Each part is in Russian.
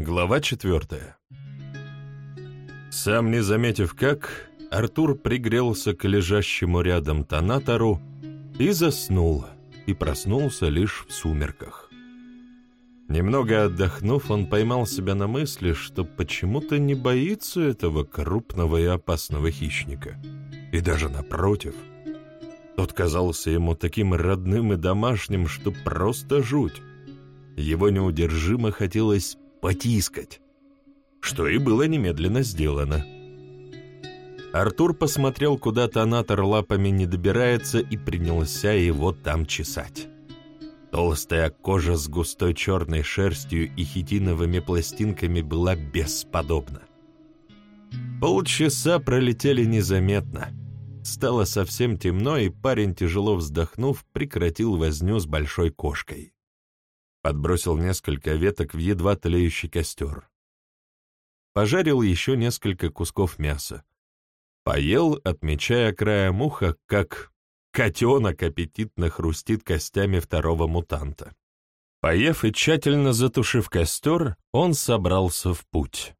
Глава четвертая. Сам не заметив как, Артур пригрелся к лежащему рядом тонатору и заснул, и проснулся лишь в сумерках. Немного отдохнув, он поймал себя на мысли, что почему-то не боится этого крупного и опасного хищника. И даже напротив. Тот казался ему таким родным и домашним, что просто жуть. Его неудержимо хотелось потискать, что и было немедленно сделано. Артур посмотрел, куда тонатор лапами не добирается, и принялся его там чесать. Толстая кожа с густой черной шерстью и хитиновыми пластинками была бесподобна. Полчаса пролетели незаметно. Стало совсем темно, и парень, тяжело вздохнув, прекратил возню с большой кошкой. Подбросил несколько веток в едва тлеющий костер. Пожарил еще несколько кусков мяса. Поел, отмечая краем уха, как котенок аппетитно хрустит костями второго мутанта. Поев и тщательно затушив костер, он собрался в путь.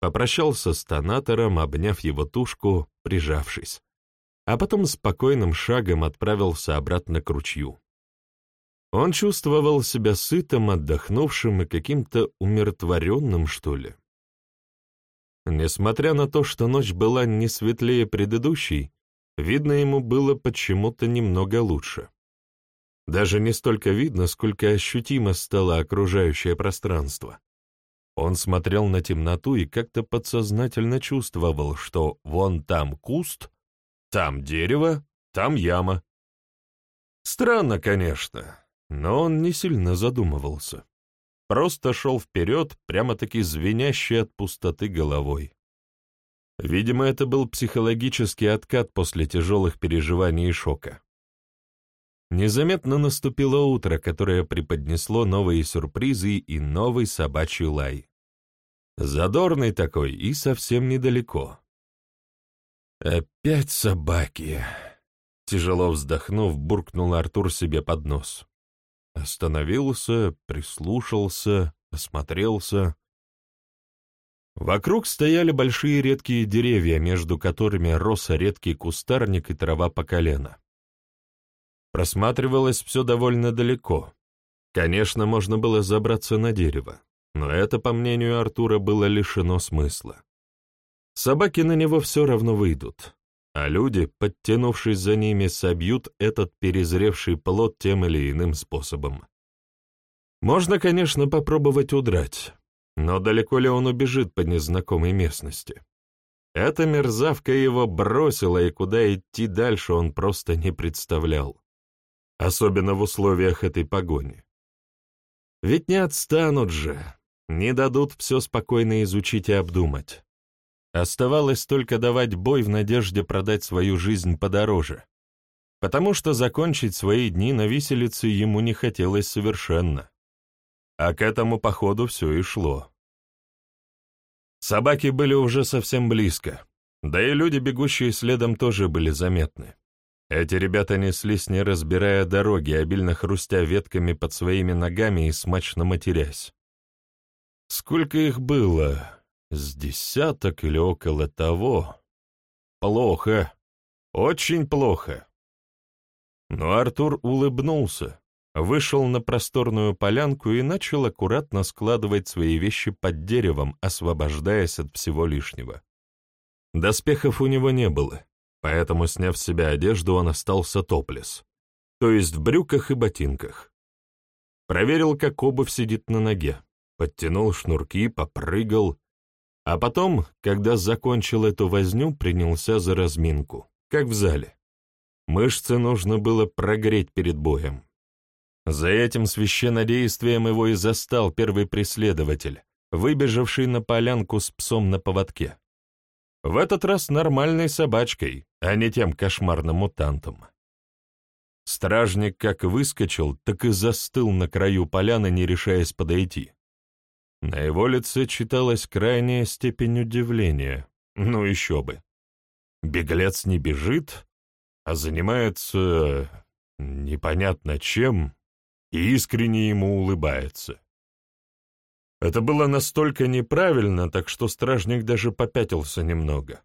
Попрощался с тонатором, обняв его тушку, прижавшись, а потом спокойным шагом отправился обратно к ручью. Он чувствовал себя сытым, отдохнувшим и каким-то умиротворенным, что ли. Несмотря на то, что ночь была не светлее предыдущей, видно ему было почему-то немного лучше. Даже не столько видно, сколько ощутимо стало окружающее пространство. Он смотрел на темноту и как-то подсознательно чувствовал, что вон там куст, там дерево, там яма. Странно, конечно, но он не сильно задумывался. Просто шел вперед, прямо-таки звенящий от пустоты головой. Видимо, это был психологический откат после тяжелых переживаний и шока. Незаметно наступило утро, которое преподнесло новые сюрпризы и новый собачий лай. Задорный такой и совсем недалеко. «Опять собаки!» Тяжело вздохнув, буркнул Артур себе под нос. Остановился, прислушался, осмотрелся. Вокруг стояли большие редкие деревья, между которыми рос редкий кустарник и трава по колено. Просматривалось все довольно далеко. Конечно, можно было забраться на дерево, но это, по мнению Артура, было лишено смысла. Собаки на него все равно выйдут, а люди, подтянувшись за ними, собьют этот перезревший плод тем или иным способом. Можно, конечно, попробовать удрать, но далеко ли он убежит по незнакомой местности? Эта мерзавка его бросила, и куда идти дальше он просто не представлял. Особенно в условиях этой погони. Ведь не отстанут же, не дадут все спокойно изучить и обдумать. Оставалось только давать бой в надежде продать свою жизнь подороже, потому что закончить свои дни на виселице ему не хотелось совершенно. А к этому походу все и шло. Собаки были уже совсем близко, да и люди, бегущие следом, тоже были заметны. Эти ребята неслись, не разбирая дороги, обильно хрустя ветками под своими ногами и смачно матерясь. Сколько их было? С десяток или около того. Плохо. Очень плохо. Но Артур улыбнулся, вышел на просторную полянку и начал аккуратно складывать свои вещи под деревом, освобождаясь от всего лишнего. Доспехов у него не было, поэтому, сняв с себя одежду, он остался топлес, то есть в брюках и ботинках. Проверил, как обувь сидит на ноге, подтянул шнурки, попрыгал, а потом, когда закончил эту возню, принялся за разминку, как в зале. Мышцы нужно было прогреть перед боем. За этим священнодействием его и застал первый преследователь, выбежавший на полянку с псом на поводке. В этот раз нормальной собачкой, а не тем кошмарным мутантом. Стражник как выскочил, так и застыл на краю поляны, не решаясь подойти. На его лице читалась крайняя степень удивления. Ну еще бы. Беглец не бежит, а занимается непонятно чем и искренне ему улыбается. Это было настолько неправильно, так что стражник даже попятился немного.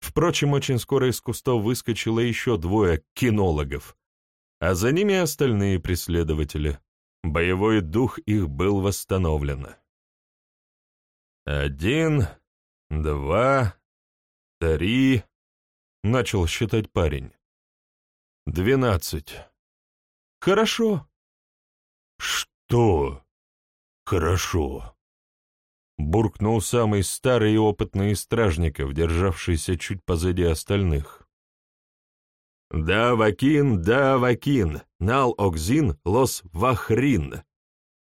Впрочем, очень скоро из кустов выскочило еще двое кинологов, а за ними остальные преследователи. Боевой дух их был восстановлен. «Один, два, три...» — начал считать парень. «Двенадцать. Хорошо». «Что? Хорошо?» Буркнул самый старый и опытный из стражников, державшийся чуть позади остальных. «Да, Вакин, да, Вакин, нал Окзин, лос Вахрин»,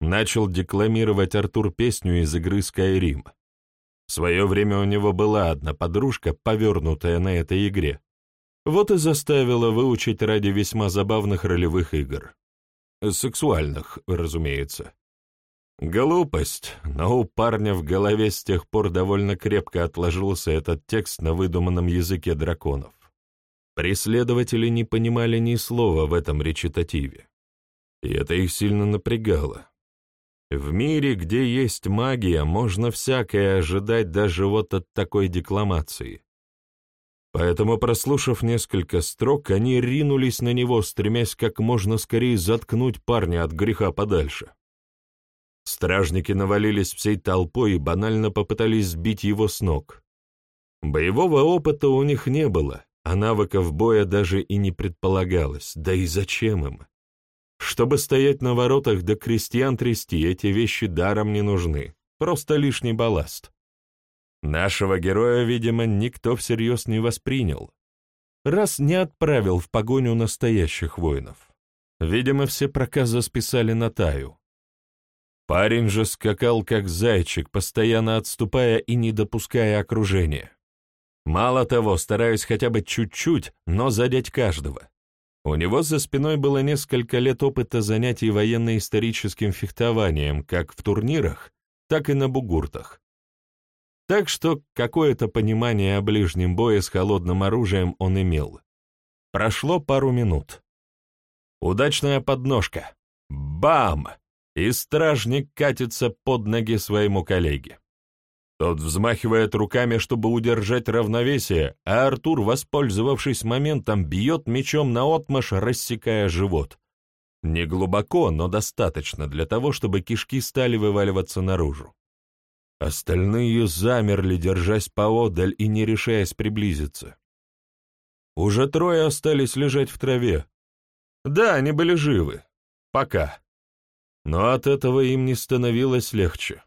начал декламировать Артур песню из игры Skyrim. В свое время у него была одна подружка, повернутая на этой игре. Вот и заставила выучить ради весьма забавных ролевых игр. Сексуальных, разумеется. Глупость, но у парня в голове с тех пор довольно крепко отложился этот текст на выдуманном языке драконов. Преследователи не понимали ни слова в этом речитативе. И это их сильно напрягало. В мире, где есть магия, можно всякое ожидать даже вот от такой декламации. Поэтому, прослушав несколько строк, они ринулись на него, стремясь как можно скорее заткнуть парня от греха подальше. Стражники навалились всей толпой и банально попытались сбить его с ног. Боевого опыта у них не было, а навыков боя даже и не предполагалось, да и зачем им? Чтобы стоять на воротах да крестьян трясти, эти вещи даром не нужны, просто лишний балласт. Нашего героя, видимо, никто всерьез не воспринял, раз не отправил в погоню настоящих воинов. Видимо, все проказы списали на Таю. Парень же скакал как зайчик, постоянно отступая и не допуская окружения. Мало того, стараясь хотя бы чуть-чуть, но задеть каждого. У него за спиной было несколько лет опыта занятий военно-историческим фехтованием как в турнирах, так и на бугуртах. Так что какое-то понимание о ближнем бое с холодным оружием он имел. Прошло пару минут. Удачная подножка. Бам! И стражник катится под ноги своему коллеге. Тот взмахивает руками, чтобы удержать равновесие, а Артур, воспользовавшись моментом, бьет мечом наотмашь, рассекая живот. Не глубоко, но достаточно для того, чтобы кишки стали вываливаться наружу. Остальные замерли, держась поодаль и не решаясь приблизиться. Уже трое остались лежать в траве. Да, они были живы. Пока. Но от этого им не становилось легче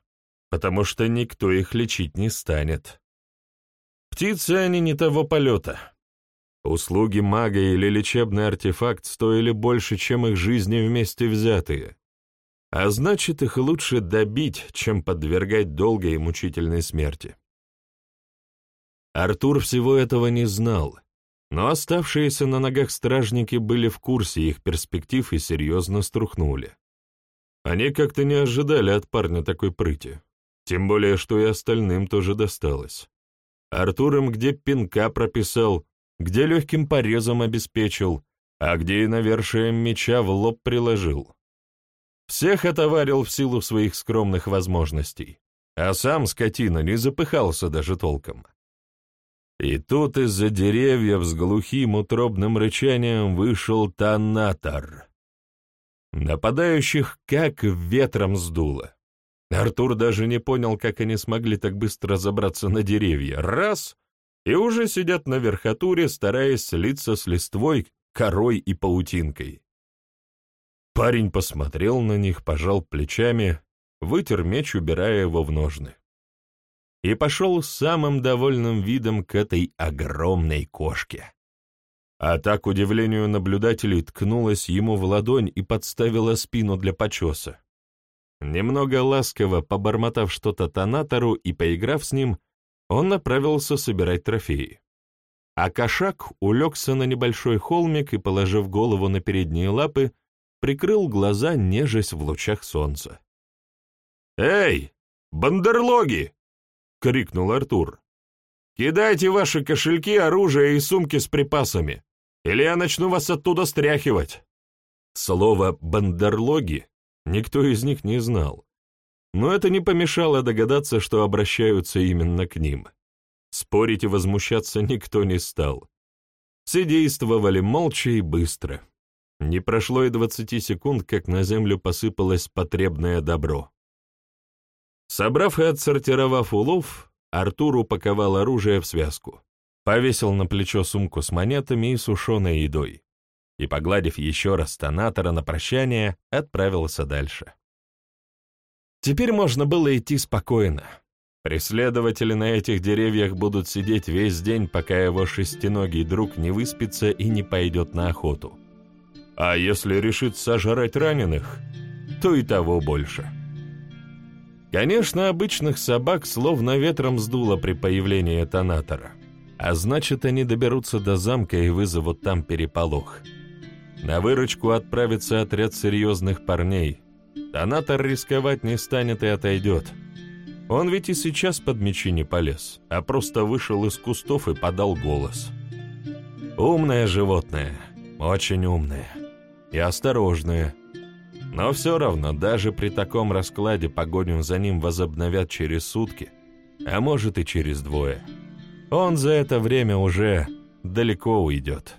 потому что никто их лечить не станет. Птицы они не того полета. Услуги мага или лечебный артефакт стоили больше, чем их жизни вместе взятые. А значит, их лучше добить, чем подвергать долгой и мучительной смерти. Артур всего этого не знал, но оставшиеся на ногах стражники были в курсе их перспектив и серьезно струхнули. Они как-то не ожидали от парня такой прыти. Тем более, что и остальным тоже досталось. Артур им где пинка прописал, где легким порезом обеспечил, а где и навершием меча в лоб приложил. Всех отоварил в силу своих скромных возможностей, а сам скотина не запыхался даже толком. И тут из-за деревьев с глухим утробным рычанием вышел Танатор. Нападающих как ветром сдуло. Артур даже не понял, как они смогли так быстро забраться на деревья. Раз — и уже сидят на верхотуре, стараясь слиться с листвой, корой и паутинкой. Парень посмотрел на них, пожал плечами, вытер меч, убирая его в ножны. И пошел с самым довольным видом к этой огромной кошке. А так, к удивлению наблюдателей, ткнулась ему в ладонь и подставила спину для почеса. Немного ласково побормотав что-то тонатору и поиграв с ним, он направился собирать трофеи. А кошак улегся на небольшой холмик и, положив голову на передние лапы, прикрыл глаза, нежесть в лучах солнца. «Эй, бандерлоги!» — крикнул Артур. «Кидайте ваши кошельки, оружие и сумки с припасами, или я начну вас оттуда стряхивать!» Слово «бандерлоги» никто из них не знал. но это не помешало догадаться, что обращаются именно к ним. Спорить и возмущаться никто не стал. Все действовали молча и быстро. Не прошло и двадцати секунд, как на землю посыпалось потребное добро. Собрав и отсортировав улов, Артур упаковал оружие в связку, повесил на плечо сумку с монетами и сушеной едой и, погладив еще раз тонатора на прощание, отправился дальше. Теперь можно было идти спокойно. Преследователи на этих деревьях будут сидеть весь день, пока его шестиногий друг не выспится и не пойдет на охоту. А если решит сожрать раненых, то и того больше. Конечно, обычных собак словно ветром сдуло при появлении тонатора, а значит, они доберутся до замка и вызовут там переполох. На выручку отправится отряд серьезных парней. Тонатор рисковать не станет и отойдет. Он ведь и сейчас под мечи не полез, а просто вышел из кустов и подал голос. Умное животное, очень умное и осторожные. Но все равно, даже при таком раскладе погоню за ним возобновят через сутки, а может и через двое. Он за это время уже далеко уйдет.